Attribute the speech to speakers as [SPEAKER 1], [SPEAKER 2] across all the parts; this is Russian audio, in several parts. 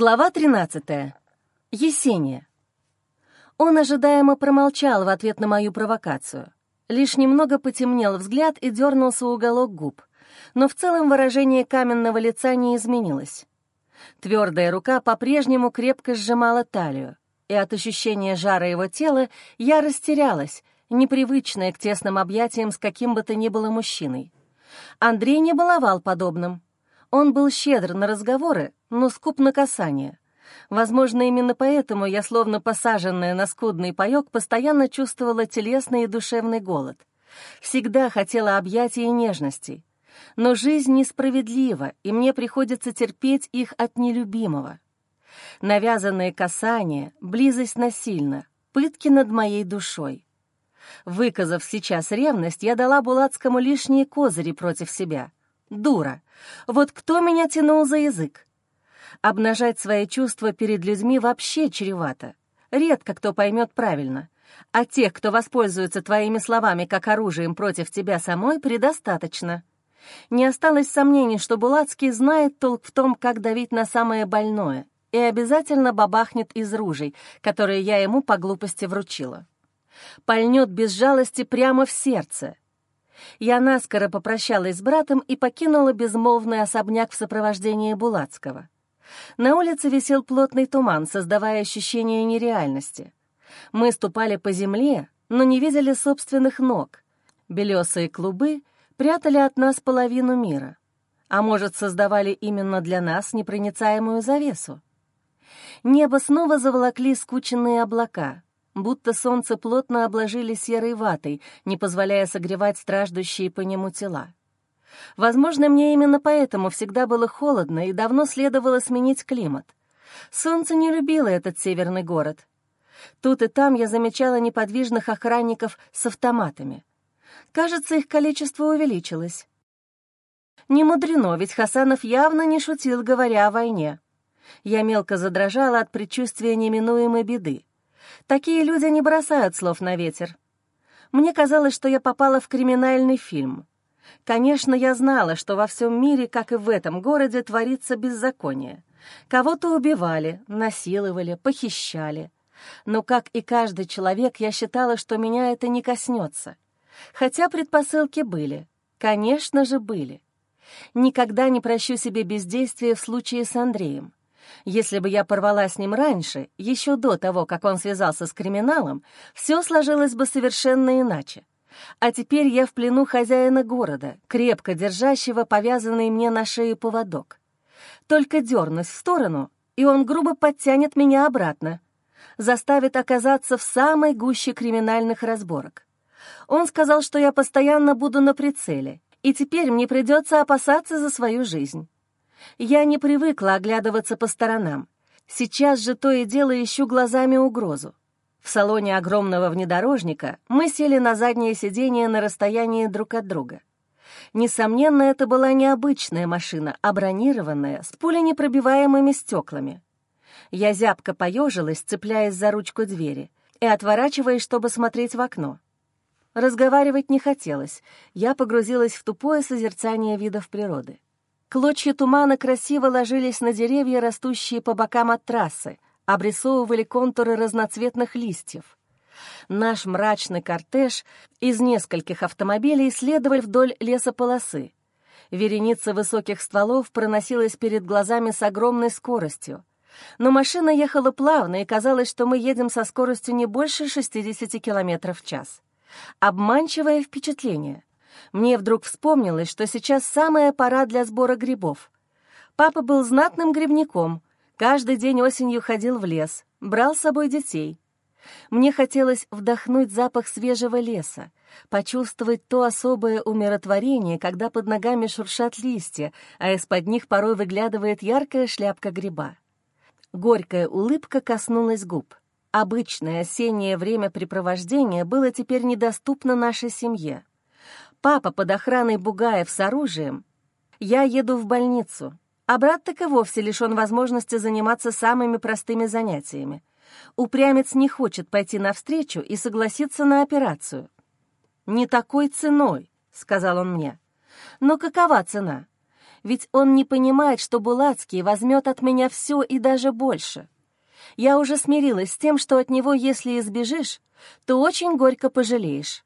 [SPEAKER 1] Глава 13. Есения. Он ожидаемо промолчал в ответ на мою провокацию. Лишь немного потемнел взгляд и дернулся уголок губ, но в целом выражение каменного лица не изменилось. Твердая рука по-прежнему крепко сжимала талию, и от ощущения жара его тела я растерялась, непривычная к тесным объятиям с каким бы то ни было мужчиной. Андрей не баловал подобным — он был щедр на разговоры, но скуп на касание. Возможно, именно поэтому я, словно посаженная на скудный паёк, постоянно чувствовала телесный и душевный голод. Всегда хотела объятий и нежностей. Но жизнь несправедлива, и мне приходится терпеть их от нелюбимого. Навязанные касания, близость насильно, пытки над моей душой. Выказав сейчас ревность, я дала Булацкому лишние козыри против себя — Дура. Вот кто меня тянул за язык? Обнажать свои чувства перед людьми вообще чревато. Редко кто поймет правильно. А тех, кто воспользуется твоими словами как оружием против тебя самой, предостаточно. Не осталось сомнений, что Булацкий знает толк в том, как давить на самое больное, и обязательно бабахнет из ружей, которые я ему по глупости вручила. Пальнет без жалости прямо в сердце — я наскоро попрощалась с братом и покинула безмолвный особняк в сопровождении Булацкого. На улице висел плотный туман, создавая ощущение нереальности. Мы ступали по земле, но не видели собственных ног. Белесые клубы прятали от нас половину мира. А может, создавали именно для нас непроницаемую завесу? Небо снова заволокли скученные облака — будто солнце плотно обложили серой ватой, не позволяя согревать страждущие по нему тела. Возможно, мне именно поэтому всегда было холодно и давно следовало сменить климат. Солнце не любило этот северный город. Тут и там я замечала неподвижных охранников с автоматами. Кажется, их количество увеличилось. Не мудрено, ведь Хасанов явно не шутил, говоря о войне. Я мелко задрожала от предчувствия неминуемой беды. Такие люди не бросают слов на ветер. Мне казалось, что я попала в криминальный фильм. Конечно, я знала, что во всем мире, как и в этом городе, творится беззаконие. Кого-то убивали, насиловали, похищали. Но, как и каждый человек, я считала, что меня это не коснется. Хотя предпосылки были. Конечно же, были. Никогда не прощу себе бездействия в случае с Андреем. Если бы я порвала с ним раньше, еще до того, как он связался с криминалом, все сложилось бы совершенно иначе. А теперь я в плену хозяина города, крепко держащего повязанный мне на шею поводок. Только дернусь в сторону, и он грубо подтянет меня обратно, заставит оказаться в самой гуще криминальных разборок. Он сказал, что я постоянно буду на прицеле, и теперь мне придется опасаться за свою жизнь. Я не привыкла оглядываться по сторонам. Сейчас же то и дело ищу глазами угрозу. В салоне огромного внедорожника мы сели на заднее сиденье на расстоянии друг от друга. Несомненно, это была необычная машина, а бронированная, с пуленепробиваемыми стеклами. Я зябко поежилась, цепляясь за ручку двери, и отворачиваясь, чтобы смотреть в окно. Разговаривать не хотелось, я погрузилась в тупое созерцание видов природы. Клочья тумана красиво ложились на деревья, растущие по бокам от трассы, обрисовывали контуры разноцветных листьев. Наш мрачный кортеж из нескольких автомобилей следовал вдоль лесополосы. Вереница высоких стволов проносилась перед глазами с огромной скоростью. Но машина ехала плавно, и казалось, что мы едем со скоростью не больше 60 км в час. Обманчивое впечатление. Мне вдруг вспомнилось, что сейчас самая пора для сбора грибов. Папа был знатным грибником, каждый день осенью ходил в лес, брал с собой детей. Мне хотелось вдохнуть запах свежего леса, почувствовать то особое умиротворение, когда под ногами шуршат листья, а из-под них порой выглядывает яркая шляпка гриба. Горькая улыбка коснулась губ. Обычное осеннее времяпрепровождение было теперь недоступно нашей семье. Папа под охраной Бугаев с оружием. Я еду в больницу, а брат так и вовсе лишен возможности заниматься самыми простыми занятиями. Упрямец не хочет пойти навстречу и согласиться на операцию. «Не такой ценой», — сказал он мне. «Но какова цена? Ведь он не понимает, что Булацкий возьмет от меня все и даже больше. Я уже смирилась с тем, что от него, если избежишь, то очень горько пожалеешь.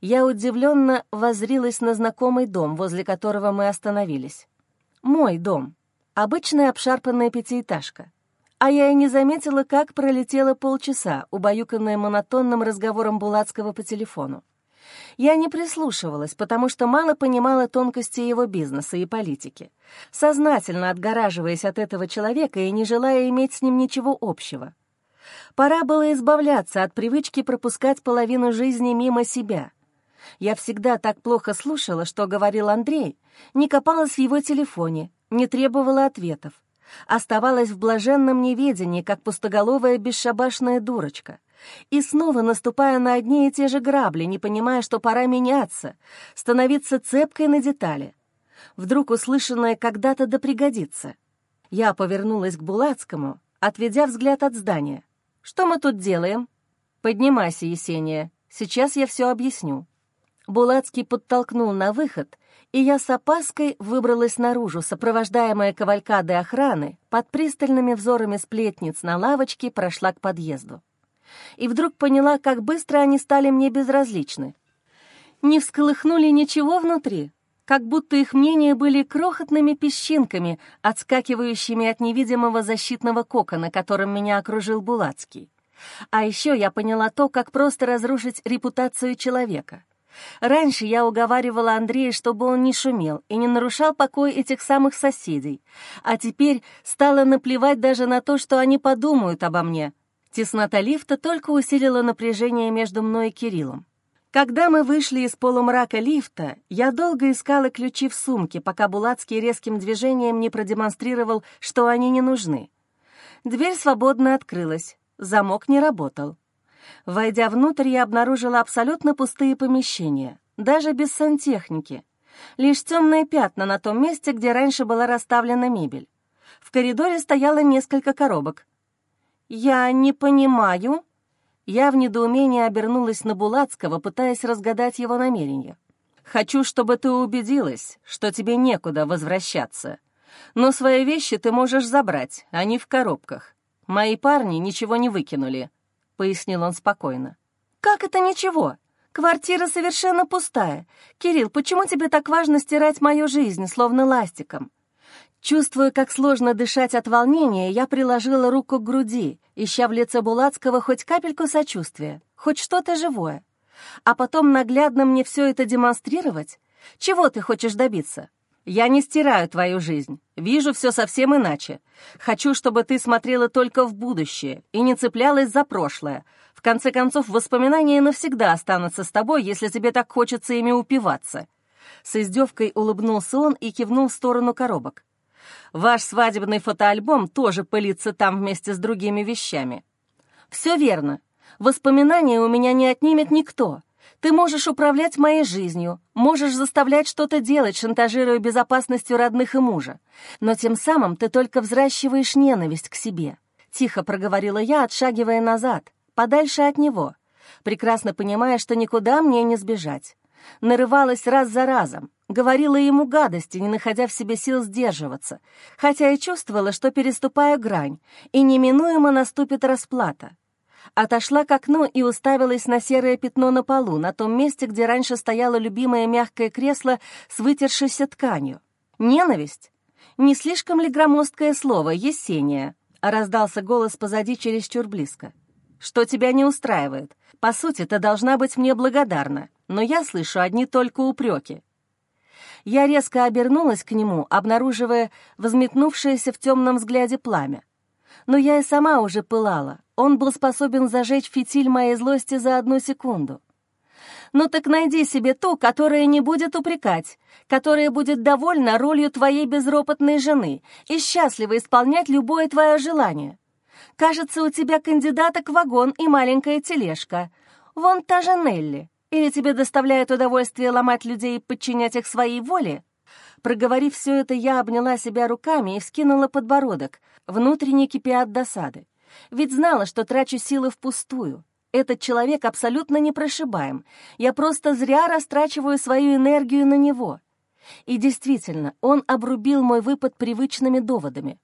[SPEAKER 1] Я удивленно возрилась на знакомый дом, возле которого мы остановились. Мой дом. Обычная обшарпанная пятиэтажка. А я и не заметила, как пролетело полчаса, убаюканное монотонным разговором Булацкого по телефону. Я не прислушивалась, потому что мало понимала тонкости его бизнеса и политики, сознательно отгораживаясь от этого человека и не желая иметь с ним ничего общего. Пора было избавляться от привычки пропускать половину жизни мимо себя. Я всегда так плохо слушала, что говорил Андрей, не копалась в его телефоне, не требовала ответов. Оставалась в блаженном неведении, как пустоголовая бесшабашная дурочка. И снова наступая на одни и те же грабли, не понимая, что пора меняться, становиться цепкой на детали. Вдруг услышанное когда-то да пригодится. Я повернулась к Булацкому, отведя взгляд от здания. «Что мы тут делаем?» «Поднимайся, Есения, сейчас я все объясню». Булацкий подтолкнул на выход, и я с опаской выбралась наружу, сопровождаемая кавалькадой охраны, под пристальными взорами сплетниц на лавочке прошла к подъезду. И вдруг поняла, как быстро они стали мне безразличны. Не всколыхнули ничего внутри, как будто их мнения были крохотными песчинками, отскакивающими от невидимого защитного кокона, которым меня окружил Булацкий. А еще я поняла то, как просто разрушить репутацию человека — Раньше я уговаривала Андрея, чтобы он не шумел и не нарушал покой этих самых соседей, а теперь стала наплевать даже на то, что они подумают обо мне. Теснота лифта только усилила напряжение между мной и Кириллом. Когда мы вышли из полумрака лифта, я долго искала ключи в сумке, пока Булацкий резким движением не продемонстрировал, что они не нужны. Дверь свободно открылась, замок не работал. Войдя внутрь, я обнаружила абсолютно пустые помещения, даже без сантехники. Лишь темные пятна на том месте, где раньше была расставлена мебель. В коридоре стояло несколько коробок. «Я не понимаю». Я в недоумении обернулась на Булацкого, пытаясь разгадать его намерения. «Хочу, чтобы ты убедилась, что тебе некуда возвращаться. Но свои вещи ты можешь забрать, они в коробках. Мои парни ничего не выкинули. — пояснил он спокойно. «Как это ничего? Квартира совершенно пустая. Кирилл, почему тебе так важно стирать мою жизнь, словно ластиком?» Чувствуя, как сложно дышать от волнения, я приложила руку к груди, ища в лице Булацкого хоть капельку сочувствия, хоть что-то живое. А потом наглядно мне все это демонстрировать? Чего ты хочешь добиться? Я не стираю твою жизнь. Вижу все совсем иначе. Хочу, чтобы ты смотрела только в будущее и не цеплялась за прошлое. В конце концов, воспоминания навсегда останутся с тобой, если тебе так хочется ими упиваться». С издевкой улыбнулся он и кивнул в сторону коробок. «Ваш свадебный фотоальбом тоже пылится там вместе с другими вещами». «Все верно. Воспоминания у меня не отнимет никто. Ты можешь управлять моей жизнью, можешь заставлять что-то делать, шантажируя безопасностью родных и мужа. Но тем самым ты только взращиваешь ненависть к себе. Тихо проговорила я, отшагивая назад, подальше от него, прекрасно понимая, что никуда мне не сбежать. Нарывалась раз за разом, говорила ему гадости, не находя в себе сил сдерживаться, хотя и чувствовала, что переступаю грань, и неминуемо наступит расплата отошла к окну и уставилась на серое пятно на полу, на том месте, где раньше стояло любимое мягкое кресло с вытершейся тканью. «Ненависть? Не слишком ли громоздкое слово, Есения?» — раздался голос позади чересчур близко. «Что тебя не устраивает? По сути, ты должна быть мне благодарна, но я слышу одни только упреки». Я резко обернулась к нему, обнаруживая взметнувшееся в темном взгляде пламя. Но я и сама уже пылала, он был способен зажечь фитиль моей злости за одну секунду. «Ну так найди себе ту, которая не будет упрекать, которая будет довольна ролью твоей безропотной жены и счастливо исполнять любое твое желание. Кажется, у тебя кандидаток вагон и маленькая тележка. Вон та же Нелли. Или тебе доставляет удовольствие ломать людей и подчинять их своей воле?» Проговорив все это, я обняла себя руками и вскинула подбородок, внутренне кипя от досады. Ведь знала, что трачу силы впустую. Этот человек абсолютно непрошибаем. Я просто зря растрачиваю свою энергию на него. И действительно, он обрубил мой выпад привычными доводами.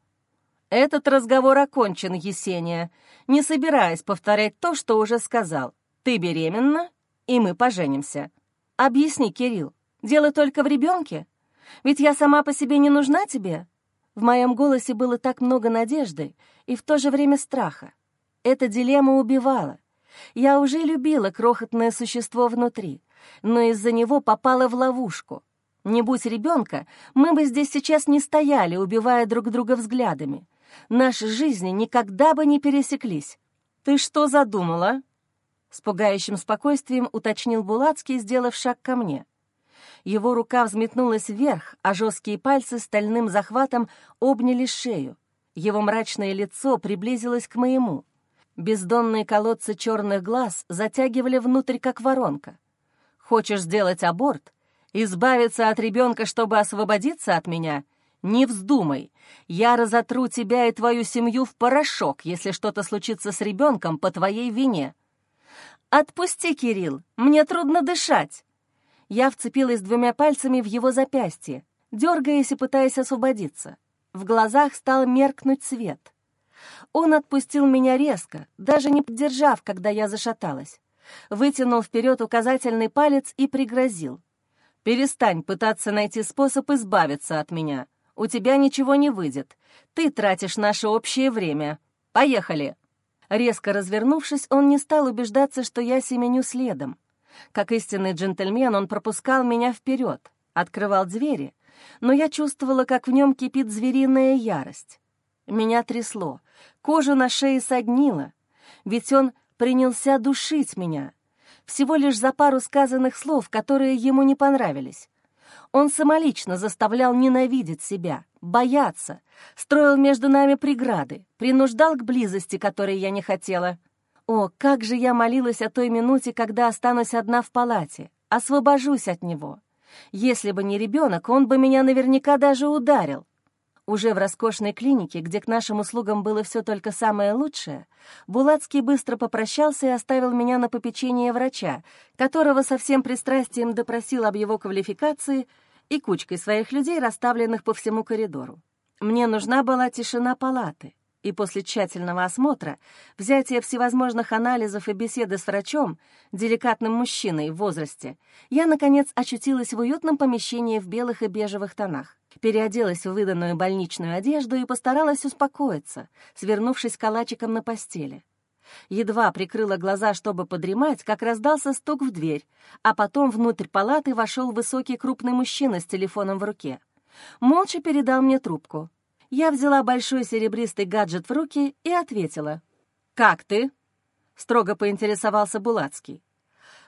[SPEAKER 1] «Этот разговор окончен, Есения. Не собираясь повторять то, что уже сказал. Ты беременна, и мы поженимся. Объясни, Кирилл, дело только в ребенке? Ведь я сама по себе не нужна тебе?» В моем голосе было так много надежды и в то же время страха. Эта дилемма убивала. Я уже любила крохотное существо внутри, но из-за него попала в ловушку. Не будь ребенка, мы бы здесь сейчас не стояли, убивая друг друга взглядами. Наши жизни никогда бы не пересеклись. «Ты что задумала?» С пугающим спокойствием уточнил Булацкий, сделав шаг ко мне. Его рука взметнулась вверх, а жесткие пальцы стальным захватом обняли шею. Его мрачное лицо приблизилось к моему. Бездонные колодцы черных глаз затягивали внутрь, как воронка. «Хочешь сделать аборт? Избавиться от ребенка, чтобы освободиться от меня? Не вздумай. Я разотру тебя и твою семью в порошок, если что-то случится с ребенком по твоей вине». «Отпусти, Кирилл, мне трудно дышать!» Я вцепилась двумя пальцами в его запястье, дергаясь и пытаясь освободиться. В глазах стал меркнуть свет. Он отпустил меня резко, даже не поддержав, когда я зашаталась. Вытянул вперед указательный палец и пригрозил. «Перестань пытаться найти способ избавиться от меня. У тебя ничего не выйдет. Ты тратишь наше общее время. Поехали!» Резко развернувшись, он не стал убеждаться, что я семеню следом. Как истинный джентльмен, он пропускал меня вперед, открывал двери, но я чувствовала, как в нем кипит звериная ярость. Меня трясло, кожу на шее соднило, ведь он принялся душить меня, всего лишь за пару сказанных слов, которые ему не понравились. Он самолично заставлял ненавидеть себя, бояться, строил между нами преграды, принуждал к близости, которой я не хотела — о, как же я молилась о той минуте, когда останусь одна в палате, освобожусь от него. Если бы не ребенок, он бы меня наверняка даже ударил. Уже в роскошной клинике, где к нашим услугам было все только самое лучшее, Булацкий быстро попрощался и оставил меня на попечение врача, которого со всем пристрастием допросил об его квалификации и кучкой своих людей, расставленных по всему коридору. Мне нужна была тишина палаты — и после тщательного осмотра, взятия всевозможных анализов и беседы с врачом, деликатным мужчиной в возрасте, я, наконец, очутилась в уютном помещении в белых и бежевых тонах. Переоделась в выданную больничную одежду и постаралась успокоиться, свернувшись калачиком на постели. Едва прикрыла глаза, чтобы подремать, как раздался стук в дверь, а потом внутрь палаты вошел высокий крупный мужчина с телефоном в руке. Молча передал мне трубку — я взяла большой серебристый гаджет в руки и ответила. «Как ты?» — строго поинтересовался Булацкий.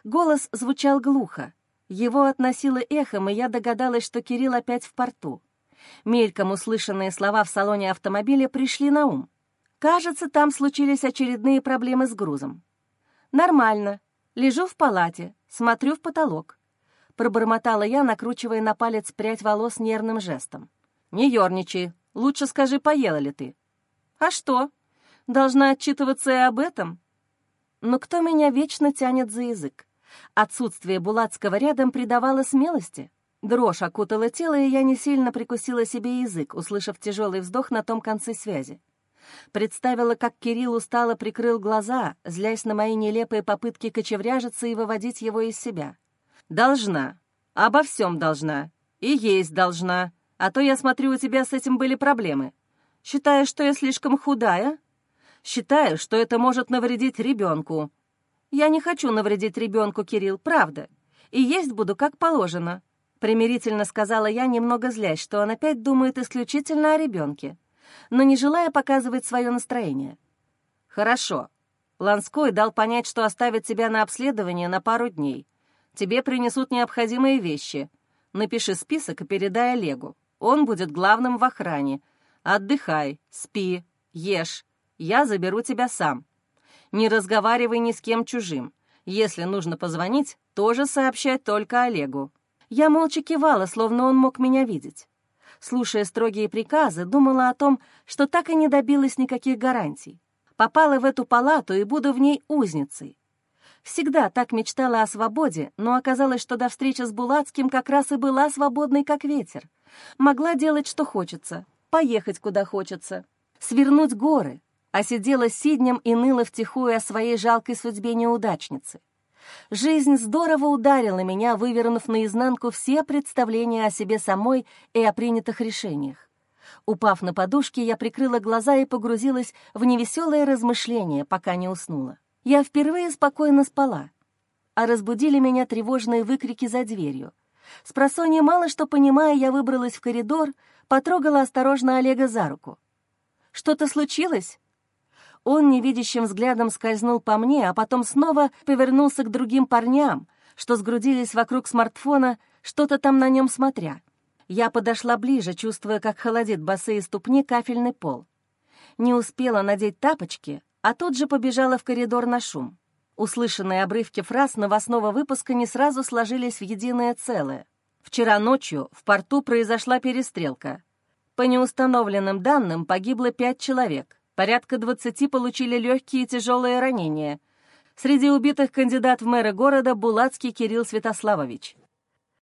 [SPEAKER 1] Голос звучал глухо. Его относило эхом, и я догадалась, что Кирилл опять в порту. Мельком услышанные слова в салоне автомобиля пришли на ум. Кажется, там случились очередные проблемы с грузом. «Нормально. Лежу в палате, смотрю в потолок», — пробормотала я, накручивая на палец прядь волос нервным жестом. «Не ерничай, Лучше скажи, поела ли ты?» «А что? Должна отчитываться и об этом?» Но кто меня вечно тянет за язык? Отсутствие Булацкого рядом придавало смелости. Дрожь окутала тело, и я не сильно прикусила себе язык, услышав тяжелый вздох на том конце связи. Представила, как Кирилл устало прикрыл глаза, злясь на мои нелепые попытки кочевряжиться и выводить его из себя. «Должна. Обо всем должна. И есть должна», а то, я смотрю, у тебя с этим были проблемы. Считаешь, что я слишком худая? Считаю, что это может навредить ребенку. Я не хочу навредить ребенку, Кирилл, правда. И есть буду как положено. Примирительно сказала я, немного злясь, что он опять думает исключительно о ребенке, но не желая показывать свое настроение. «Хорошо. Ланской дал понять, что оставит тебя на обследование на пару дней. Тебе принесут необходимые вещи. Напиши список и передай Олегу. Он будет главным в охране. Отдыхай, спи, ешь. Я заберу тебя сам. Не разговаривай ни с кем чужим. Если нужно позвонить, тоже сообщай только Олегу». Я молча кивала, словно он мог меня видеть. Слушая строгие приказы, думала о том, что так и не добилась никаких гарантий. Попала в эту палату и буду в ней узницей. Всегда так мечтала о свободе, но оказалось, что до встречи с Булацким как раз и была свободной, как ветер. Могла делать, что хочется, поехать, куда хочется, свернуть горы, а сидела сиднем и ныла втихую о своей жалкой судьбе неудачницы. Жизнь здорово ударила меня, вывернув наизнанку все представления о себе самой и о принятых решениях. Упав на подушке, я прикрыла глаза и погрузилась в невеселое размышление, пока не уснула. Я впервые спокойно спала, а разбудили меня тревожные выкрики за дверью. С мало что понимая, я выбралась в коридор, потрогала осторожно Олега за руку. «Что-то случилось?» Он невидящим взглядом скользнул по мне, а потом снова повернулся к другим парням, что сгрудились вокруг смартфона, что-то там на нем смотря. Я подошла ближе, чувствуя, как холодит босые ступни кафельный пол. Не успела надеть тапочки, а тут же побежала в коридор на шум. Услышанные обрывки фраз новостного выпуска не сразу сложились в единое целое. Вчера ночью в порту произошла перестрелка. По неустановленным данным погибло пять человек, порядка двадцати получили легкие и тяжелые ранения. Среди убитых кандидат в мэры города Булацкий Кирилл Святославович.